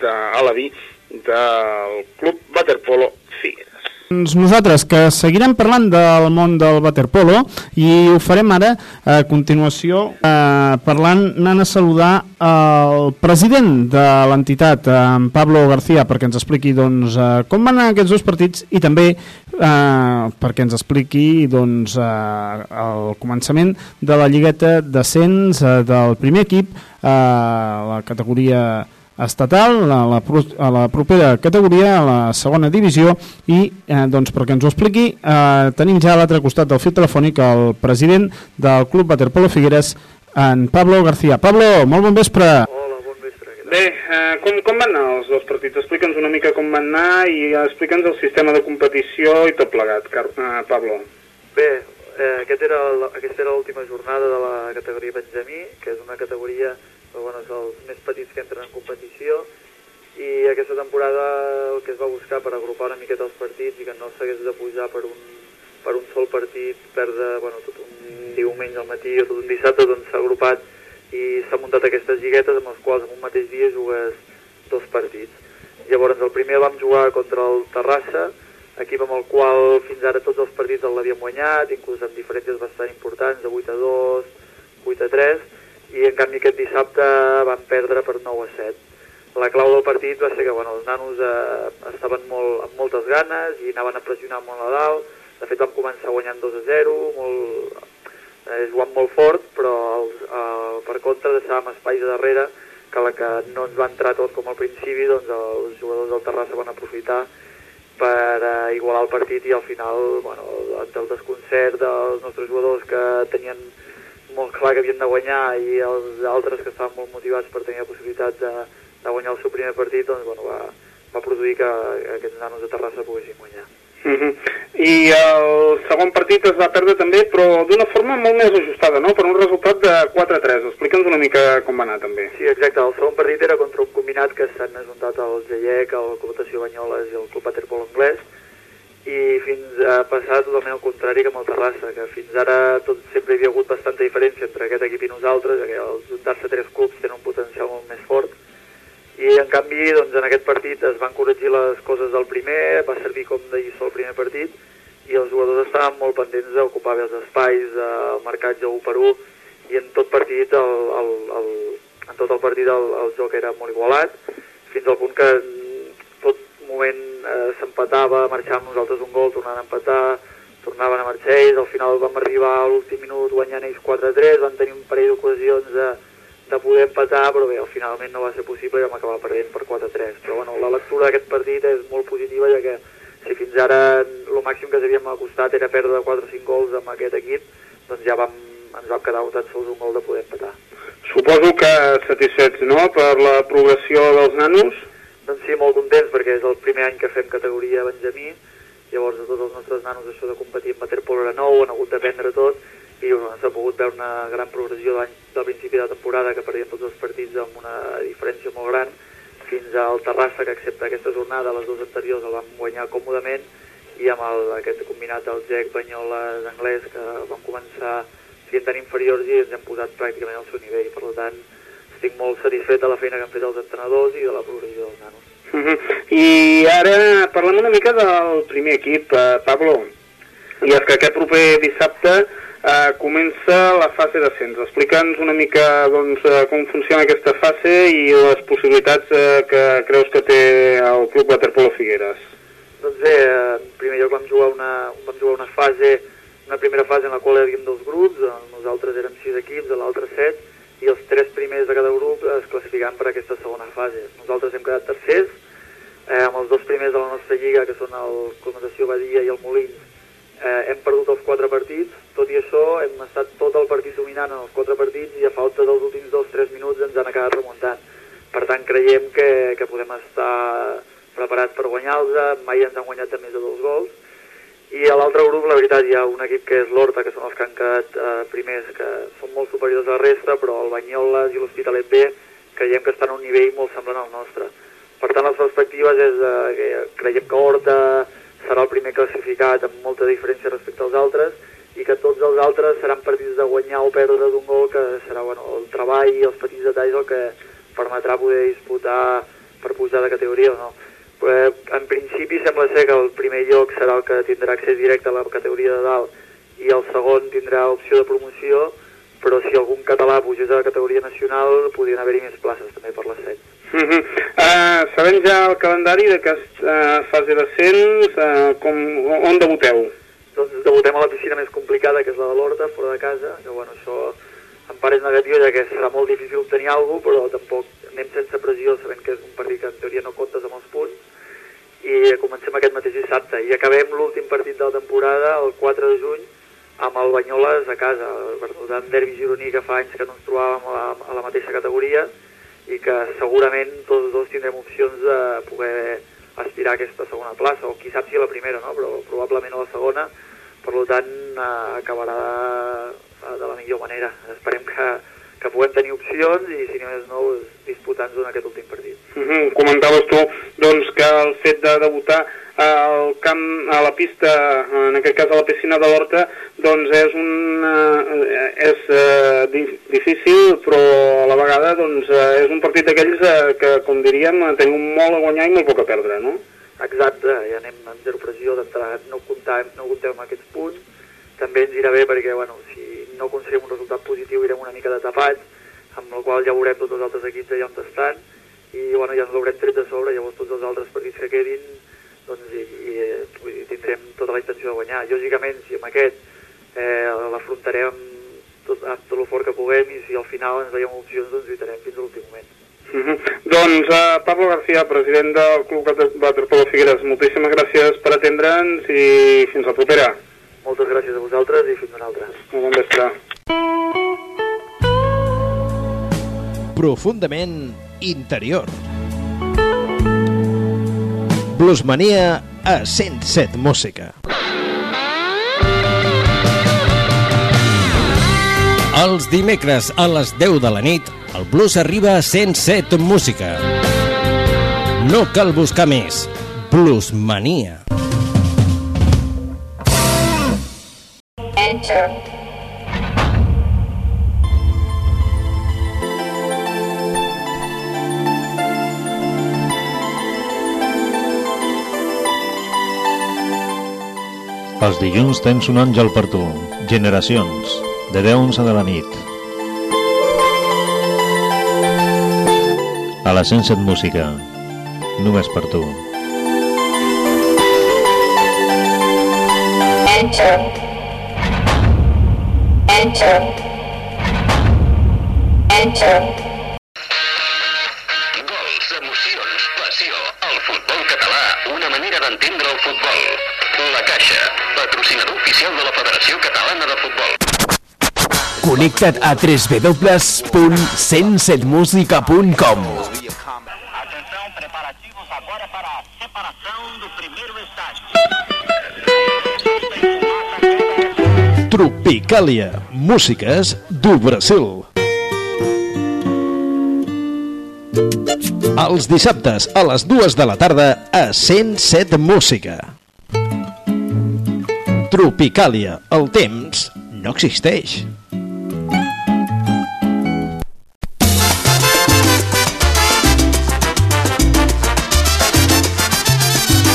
d'Alaví del club Waterpolo Figueres. Doncs nosaltres que seguirem parlant del món del waterpolo i ho farem ara a continuació eh, parlant, anant a saludar el president de l'entitat, en Pablo García, perquè ens expliqui doncs, eh, com van anar aquests dos partits i també eh, perquè ens expliqui doncs, eh, el començament de la lligueta d'ascens eh, del primer equip eh, la categoria estatal, a la, a la propera categoria, a la segona divisió, i eh, doncs, perquè ens ho expliqui, eh, tenim ja a l'altre costat del fil telefònic el president del Club Waterpolo Figueres, en Pablo García. Pablo, molt bon vespre. Bé, eh, com, com van anar els dos partits? Explica'ns una mica com van anar i explica'ns el sistema de competició i tot plegat, Car eh, Pablo. Bé, eh, aquest era el, aquesta era l'última jornada de la categoria Benjamí, que és una categoria però, bueno, és els més petits que entren en competició, i aquesta temporada el que es va buscar per agrupar una miqueta els partits i que no s'hagués de pujar per un, per un sol partit, perdre bueno, tot un diumenge al matí o tot un dissabte, doncs s'ha agrupat i s'ha muntat aquestes lliguetes amb les quals en un mateix dia jugues dos partits. Llavors el primer vam jugar contra el Terrassa, equip amb el qual fins ara tots els partits l'havíem guanyat, inclús amb diferències bastant importants, de 8 a 2, 8 a 3, i en canvi aquest dissabte vam perdre per 9 a 7. La clau del partit va ser que bueno, els nanos eh, estaven molt, amb moltes ganes i anaven a pressionar molt a dalt, de fet vam començar guanyant 2 a 0, molt, eh, jugant molt fort, però els, eh, per contra deixàvem espais a darrere que la que no ens va entrar tot com al principi, doncs els jugadors del Terrassa van aprofitar per eh, igualar el partit i al final, bueno, entre el desconcert dels nostres jugadors que tenien molt clar que havien de guanyar i els altres que estaven molt motivats per tenir la possibilitat de, de guanyar el seu primer partit, doncs bueno, va, va produir que, que aquests nanos de Terrassa poguessin guanyar. Uh -huh. I el segon partit es va perdre també, però d'una forma molt més ajustada, no? Per un resultat de 4-3. Explica'ns una mica com va anar, també. Sí, exacte. El segon partit era contra un combinat que s'han ajuntat el GIEC, el Club Natació Banyoles i el Club Waterpolo Anglès, i fins a passar totalment al contrari que amb el Terrassa, que fins ara tot, sempre hi havia hagut bastanta diferència entre aquest equip i nosaltres, que al juntar-se tres clubs tenen un potencial molt més fort, i en canvi doncs, en aquest partit es van corregir les coses del primer, va servir com de lliçó el primer partit i els jugadors estaven molt pendents d'ocupar els espais, el marcatge 1 per 1 i en tot partit el, el, el, en tot el partit el, el joc era molt igualat fins al punt que tot moment eh, s'empatava, marxàvem nosaltres un gol, tornant a empatar, tornaven a marxar ells, al final vam arribar a l'últim minut guanyant ells 4-3, van tenir un parell d'ocasions de, de poder empatar, però bé, finalment no va ser possible i vam acabar perdent per 4-3. Però bueno, la lectura d'aquest partit és molt positiva, ja que si fins ara el màxim que ens havíem acostat era perdre 4 o 5 gols amb aquest equip, doncs ja vam, ens vam quedar tan sols un gol de poder empatar. Suposo que satisfets, no?, per la progressió dels nanos? Doncs sí, molt contents, perquè és el primer any que fem categoria Benjamí, llavors a tots els nostres nanos això de competir amb waterpolo era nou, han hagut d'aprendre tot, i s'ha pogut veure una gran progressió del principi de temporada que perdien tots els partits amb una diferència molt gran fins al Terrassa que excepte aquesta jornada les dues anteriors el vam guanyar còmodament i amb el, aquest combinat del GEC Banyoles anglès que vam començar sent tan inferiors i ens hem posat pràcticament al seu nivell per tant estic molt satisfet de la feina que han fet els entrenadors i de la progressió dels nanos Uh -huh. I ara parlem una mica del primer equip, eh, Pablo. I és que aquest proper dissabte eh, comença la fase d'ascens. Explica'ns una mica doncs, eh, com funciona aquesta fase i les possibilitats eh, que creus que té el Club Waterpolo Figueres. Doncs bé, eh, en primer lloc vam jugar una, vam jugar una fase, una primera fase en la qual hi havíem dos grups, eh, nosaltres érem sis equips, l'altre set, i els tres primers de cada grup es classificaven per aquesta segona fase. Nosaltres hem quedat tercers, eh, amb els dos primers de la nostra lliga, que són el Club Natació Badia i el Molins, eh, hem perdut els quatre partits, tot i això hem estat tot el partit dominant en els quatre partits i a falta dels últims dos tres minuts ens han acabat remuntant. Per tant, creiem que, que podem estar preparats per guanyar-los, mai ens han guanyat de més de dos gols, i a l'altre grup, la veritat, hi ha un equip que és l'Horta, que són els que han quedat eh, primers, que són molt superiors a la resta, però el Banyoles i l'Hospitalet B creiem que estan a un nivell molt semblant al nostre. Per tant, les perspectives és eh, que creiem que Horta serà el primer classificat amb molta diferència respecte als altres i que tots els altres seran partits de guanyar o perdre d'un gol que serà bueno, el treball i els petits detalls el que permetrà poder disputar per pujar de categoria o no. Però, eh, en principi sembla ser que el primer lloc serà el que tindrà accés directe a la categoria de dalt i el segon tindrà opció de promoció, però si algun català pugés a la categoria nacional podrien haver-hi més places també per l'ascens. Uh -huh. uh, sabem ja el calendari d'aquesta uh, fase d'ascens, uh, com, on debuteu? Doncs debutem a la piscina més complicada, que és la de l'Horta, fora de casa, que bueno, això en part és negatiu, ja que serà molt difícil obtenir alguna cosa, però tampoc anem sense pressió, sabent que és un partit que en teoria no comptes amb els punts, i comencem aquest mateix dissabte, i acabem l'últim partit de la temporada, el 4 de juny, amb el Banyoles a casa, per tant, derbi gironí que fa anys que no ens trobàvem a la, a la mateixa categoria, i que segurament tots dos tindrem opcions de poder aspirar a aquesta segona plaça, o qui sap si la primera, no? però probablement a la segona, per tant eh, acabarà de, de la millor manera. Esperem que, que puguem tenir opcions i si no més no disputar-nos en aquest últim partit. Uh -huh. Comentaves tu doncs, que el fet de debutar al camp, a la pista, en aquest cas a la piscina de l'Horta, doncs és, un, eh, és di difícil, però a la vegada doncs, eh, és un partit d'aquells que, com diríem, tenim molt a guanyar i molt poc a perdre, no? Exacte, ja anem amb zero pressió d'entrada, no comptem, no comptem amb aquests punts, també ens irà bé perquè, bueno, si no aconseguim un resultat positiu irem una mica de tapats, amb el qual ja veurem tots els altres equips allà on estan, i bueno, ja ens l'haurem tret de sobre, llavors tots els altres partits que quedin doncs, i, i, i tindrem tota la intenció de guanyar. Lògicament, si amb aquest eh, l'afrontarem tot, amb tot el fort que puguem i si al final ens veiem opcions, doncs lluitarem fins a l'últim moment. Uh -huh. Doncs uh, Pablo García, president del Club Waterpolo Figueres, moltíssimes gràcies per atendre'ns i fins la propera. Moltes gràcies a vosaltres i fins una altra. Molt bon vespre. Profundament interior. Bluesmania a 107 Música. Els dimecres a les 10 de la nit, el blues arriba a 107 Música. No cal buscar més. Bluesmania. Enter. Els dilluns tens un àngel per tu. Generacions, de 10 a 11 de la nit. A la 107 Música, només per tu. Enter. Enter. Enter. Gols, emocions, passió. El futbol català, una manera d'entendre el futbol. La Caixa, patrocinador oficial de la Federació Catalana de Futbol. Connecta't a www.107musica.com Tropicàlia, músiques do Brasil. Els dissabtes a les dues de la tarda a 107 Música. Tropicàlia, el temps no existeix.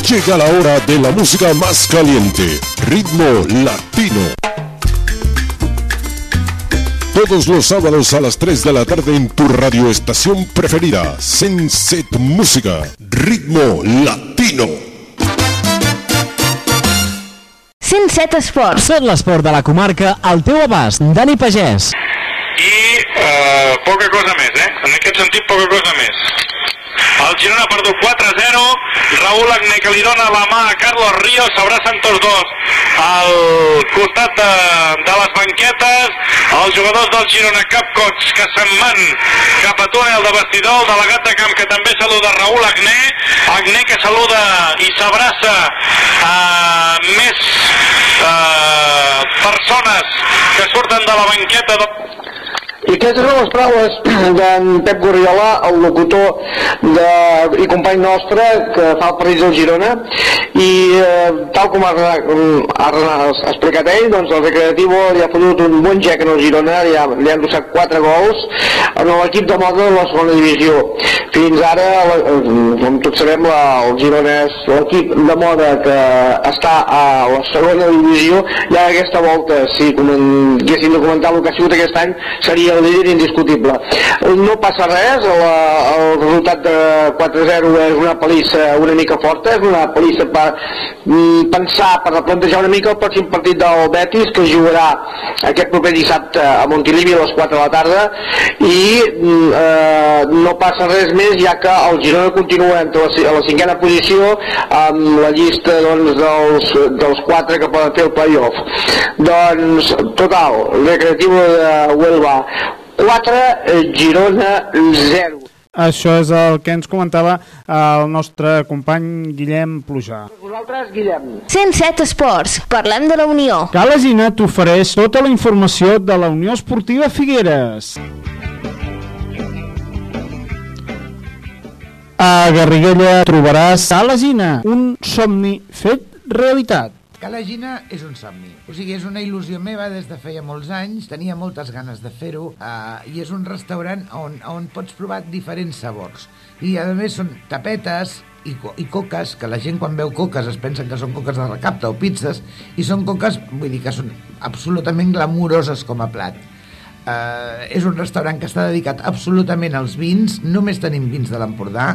Llega la hora de la música más caliente, ritmo latino. Todos los sábados a las 3 de la tarde en tu radioestación preferida, Senset Música, ritmo latino. 107 Esports. Tot l'esport de la comarca al teu abast. Dani Pagès. I eh, poca cosa més, eh? En aquest sentit, poca cosa més. El Girona ha perdut 4-0, Raúl Agné que li dona la mà a Carlos Ríos, s'abracen tots dos al costat de, de les banquetes, els jugadors del Girona Capcots que se'n van cap a túnel de vestidor, el delegat de camp que també saluda Raúl Agné, Agné que saluda i s'abraça a més eh, persones que surten de la banqueta. de... I aquestes són les paraules d'en Pep Gorriola, el locutor de, i company nostre que fa el partit del Girona i eh, tal com ha, ha, ha explicat ell, doncs el Recreativo li ha fotut un bon gec en el Girona, li ha, li ha endossat 4 gols en l'equip de moda de la segona divisió. Fins ara, la, com tots sabem, la, el Girona és l'equip de moda que està a la segona divisió i ara aquesta volta, si haguéssim de comentar el que ha sigut aquest any, seria líder indiscutible. No passa res, la, el resultat de 4-0 és una palissa una mica forta, és una palissa per mm, pensar, per replantejar una mica el pròxim partit del Betis, que jugarà aquest proper dissabte a Montilivi a les 4 de la tarda, i mm, eh, no passa res més, ja que el Girona continua entre la, a la cinquena posició amb la llista doncs, dels, dels 4 que poden fer el playoff. Doncs, total, recreatiu de Huelva 4, eh, Girona 0. Això és el que ens comentava eh, el nostre company Guillem Plujà. Vosaltres, Guillem. 107 Esports. Parlem de la Unió. Calesina t'ofereix tota la informació de la Unió Esportiva Figueres. A Garriguella trobaràs Gina, un somni fet realitat. Calagina és un somni. O sigui, és una il·lusió meva des de feia molts anys, tenia moltes ganes de fer-ho, eh, i és un restaurant on, on pots provar diferents sabors. I a més són tapetes i, co i coques, que la gent quan veu coques es pensen que són coques de recapta o pizzas, i són coques, vull dir que són absolutament glamuroses com a plat. Uh, és un restaurant que està dedicat absolutament als vins, només tenim vins de l'Empordà,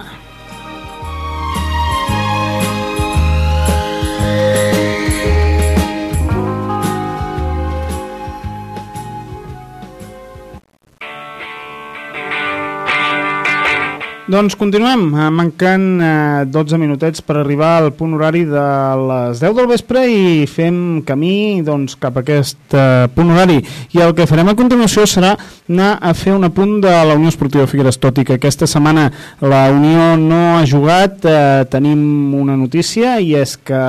Doncs continuem, eh, mancant eh, 12 minutets per arribar al punt horari de les 10 del vespre i fem camí doncs, cap a aquest eh, punt horari. I el que farem a continuació serà anar a fer un apunt de la Unió Esportiva Figueres, tot i que aquesta setmana la Unió no ha jugat, eh, tenim una notícia i és que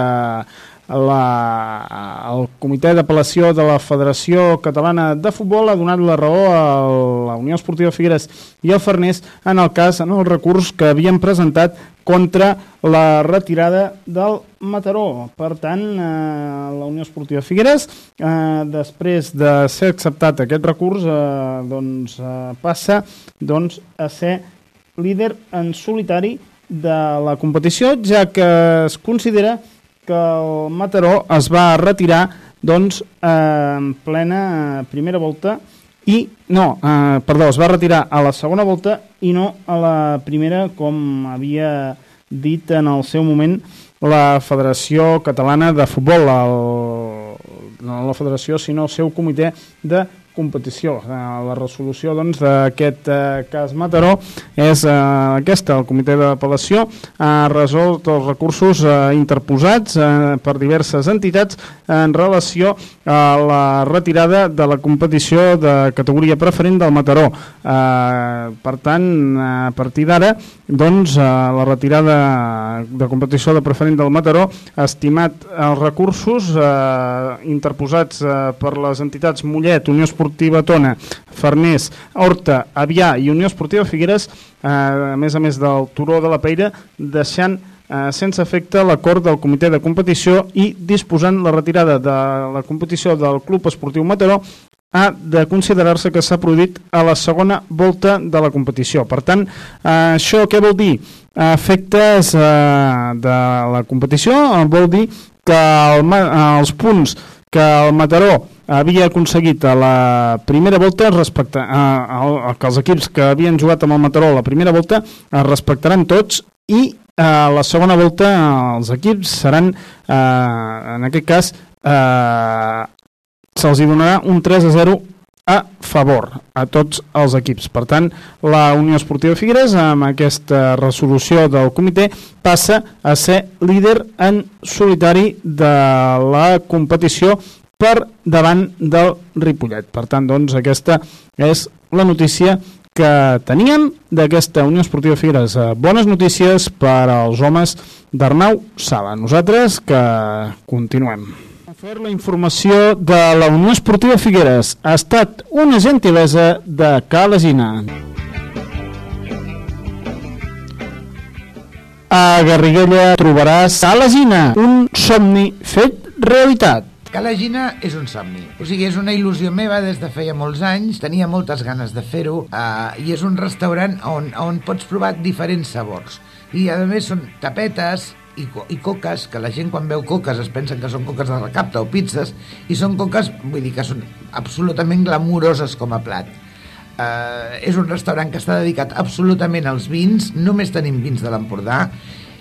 la, el comitè d'apel·lació de la Federació Catalana de Futbol ha donat la raó a la Unió Esportiva Figueres i el Farners en el cas, en el recurs que havien presentat contra la retirada del Mataró. Per tant, eh, la Unió Esportiva Figueres, eh, després de ser acceptat aquest recurs, eh, doncs, eh, passa doncs, a ser líder en solitari de la competició, ja que es considera el Mataró es va retirar doncs, eh, en plena eh, primera volta i, no, eh, perdó, es va retirar a la segona volta i no a la primera com havia dit en el seu moment la Federació Catalana de Futbol, el, no la Federació sinó el seu comitè de competició. Eh, la resolució doncs, d'aquest doncs, eh, cas Mataró és eh, aquesta. El comitè d'apel·lació ha resolt els recursos eh, interposats eh, per diverses entitats en relació a la retirada de la competició de categoria preferent del Mataró. Eh, per tant, a partir d'ara, doncs, eh, la retirada de competició de preferent del Mataró ha estimat els recursos eh, interposats eh, per les entitats Mollet, Unió Esportiva Esportiva Tona, Farners, Horta, Avià i Unió Esportiva Figueres, eh, a més a més del Turó de la Peira, deixant eh, sense efecte l'acord del comitè de competició i disposant la retirada de la competició del Club Esportiu Mataró ha de considerar-se que s'ha produït a la segona volta de la competició. Per tant, eh, això què vol dir? Efectes eh, de la competició vol dir que el, els punts que el Mataró havia aconseguit a la primera volta respecte a, a, a que els equips que havien jugat amb el Mataró a la primera volta es respectaran tots i a la segona volta els equips seran eh, en aquest cas se'ls donarà un 3 a 0 a favor a tots els equips. Per tant, la Unió Esportiva Figueres, amb aquesta resolució del comitè, passa a ser líder en solitari de la competició per davant del Ripollet. Per tant, doncs, aquesta és la notícia que teníem d'aquesta Unió Esportiva Figueres. Eh, bones notícies per als homes d'Arnau Sala. Nosaltres que continuem. Fer la informació de la Unió Esportiva Figueres ha estat una gentilesa de Calesina. A Garriguella trobaràs Calesina, un somni fet realitat. Calagina és un somni. O sigui, és una il·lusió meva des de feia molts anys, tenia moltes ganes de fer-ho, eh, i és un restaurant on, on pots provar diferents sabors. I a més són tapetes, i, co i coques, que la gent quan veu coques es pensen que són coques de recapta o pizzas, i són coques, vull dir que són absolutament glamuroses com a plat. Uh, és un restaurant que està dedicat absolutament als vins, només tenim vins de l'Empordà,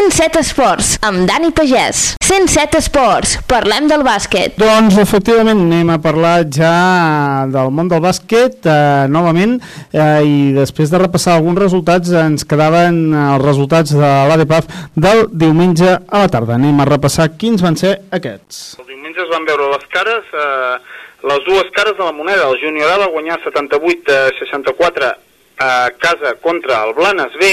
107 Esports, amb Dani Pagès. 107 Esports, parlem del bàsquet. Doncs efectivament anem a parlar ja del món del bàsquet eh, novament eh, i després de repassar alguns resultats ens quedaven eh, els resultats de l'ADPAF del diumenge a la tarda. Anem a repassar quins van ser aquests. El diumenge es van veure les cares... Eh les dues cares de la moneda. El Junior A va guanyar 78-64 a casa contra el Blanes B,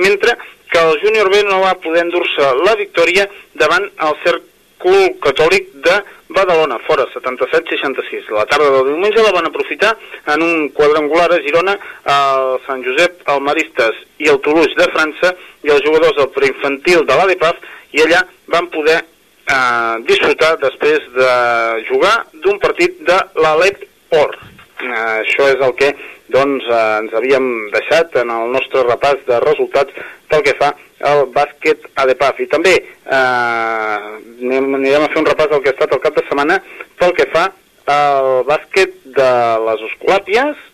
mentre que el Júnior B no va poder endur-se la victòria davant el Cèrcol Catòlic de Badalona, fora 77-66. La tarda del diumenge la van aprofitar en un quadrangular a Girona el Sant Josep, el Maristes i el Toulouse de França i els jugadors del preinfantil de l'ADPAF i allà van poder eh, disfrutar després de jugar d'un partit de l'Alep Or. Eh, això és el que doncs eh, ens havíem deixat en el nostre repàs de resultats pel que fa al bàsquet ADPAF. I també eh, anirem a fer un repàs del que ha estat el cap de setmana pel que fa al bàsquet de les Escolàpies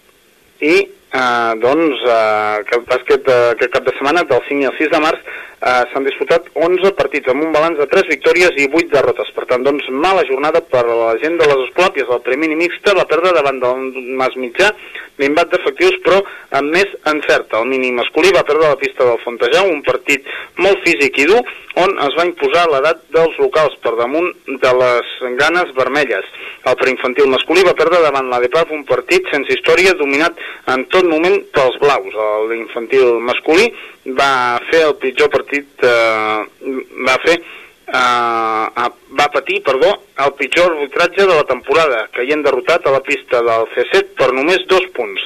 i eh, doncs eh, el bàsquet d'aquest cap de setmana del 5 i el 6 de març eh, s'han disputat 11 partits amb un balanç de 3 victòries i 8 derrotes. Per tant, doncs, mala jornada per a la gent de les Escolàpies. El primer mixta va perdre davant del Mas Mitjà, minvat d'efectius, però amb més encert. El mini masculí va perdre la pista del Fontejau, un partit molt físic i dur, on es va imposar l'edat dels locals per damunt de les ganes vermelles. El preinfantil masculí va perdre davant la DEPAF un partit sense història dominat en tot moment pels blaus. L'infantil masculí va fer el pitjor partit, eh, va fer eh, va patir, perdó, el pitjor arbitratge de la temporada, caient derrotat a la pista del C7 per només dos punts,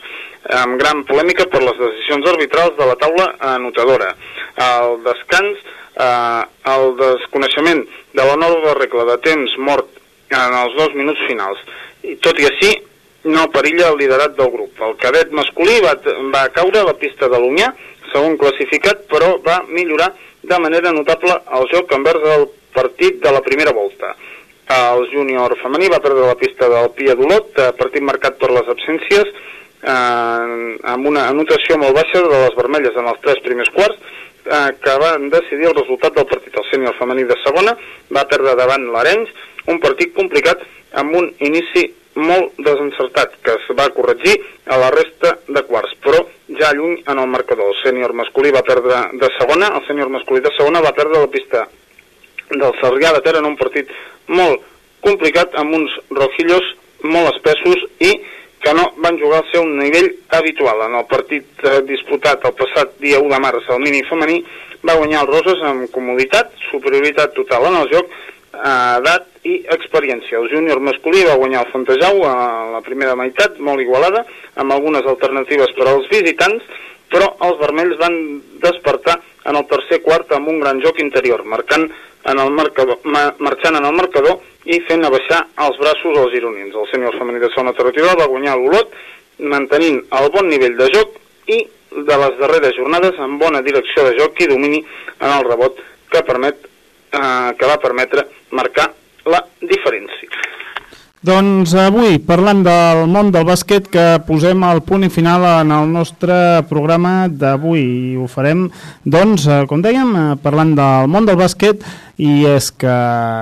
amb gran polèmica per les decisions arbitrals de la taula anotadora. El descans, eh, el desconeixement de la nova regla de temps mort en els dos minuts finals. I tot i així, no perilla el liderat del grup. El cadet masculí va, va caure a la pista de l'Unyà, segon classificat, però va millorar de manera notable el joc envers el partit de la primera volta. El júnior femení va perdre la pista del Pia d'Olot, eh, partit marcat per les absències, eh, amb una anotació molt baixa de les vermelles en els tres primers quarts, eh, que van decidir el resultat del partit. El sènior femení de segona va perdre davant l'Arenys, un partit complicat amb un inici molt desencertat, que es va corregir a la resta de quarts, però ja lluny en el marcador. El sènior masculí va perdre de segona, el sènior masculí de segona va perdre la pista del Sarrià de Ter en un partit molt complicat amb uns rojillos molt espessos i que no van jugar al seu nivell habitual. En el partit eh, disputat el passat dia 1 de març al mini femení va guanyar els Roses amb comoditat, superioritat total en el joc, edat i experiència. El júnior masculí va guanyar el Fontejau a la primera meitat, molt igualada, amb algunes alternatives per als visitants, però els vermells van despertar en el tercer quart amb un gran joc interior, marcant en el marcador, ma, marxant en el marcador i fent abaixar els braços als gironins. El sènior femení de segona territorial va guanyar l'Olot, mantenint el bon nivell de joc i de les darreres jornades amb bona direcció de joc i domini en el rebot que, permet, eh, que va permetre marcar la diferència. Doncs avui, parlant del món del bàsquet, que posem el punt i final en el nostre programa d'avui. Ho farem, doncs, eh, com dèiem, eh, parlant del món del bàsquet i és que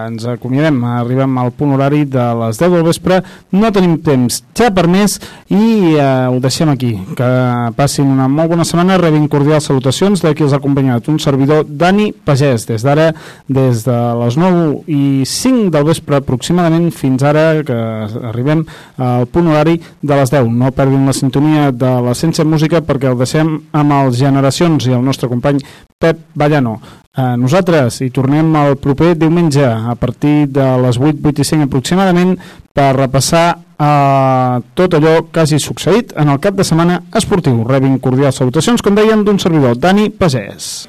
ens acomiadem, arribem al punt horari de les 10 del vespre, no tenim temps ja per més i eh, ho deixem aquí, que passin una molt bona setmana, rebin cordials salutacions de qui els ha acompanyat, un servidor Dani Pagès, des d'ara, des de les 9 i 5 del vespre aproximadament. Fins ara que arribem al punt horari de les 10. No perdin la sintonia de Sense Música perquè el deixem amb els Generacions i el nostre company Pep Vallano. Eh, nosaltres hi tornem el proper diumenge a partir de les 8, 8 i 5 aproximadament per repassar eh, tot allò que hagi succeït en el cap de setmana esportiu. Rebin cordials salutacions, com deien, d'un servidor, Dani Pagès.